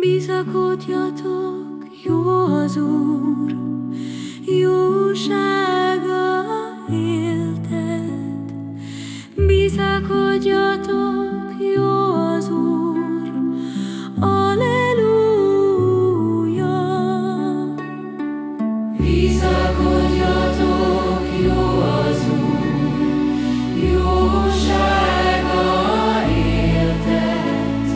Bizakodjatok, jó az Úr, jósága éltet. Bizakodjatok, jó az Úr, Alleluja. Bizakodjatok, jó az Úr, jósága éltet.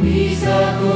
Bizakodjatok,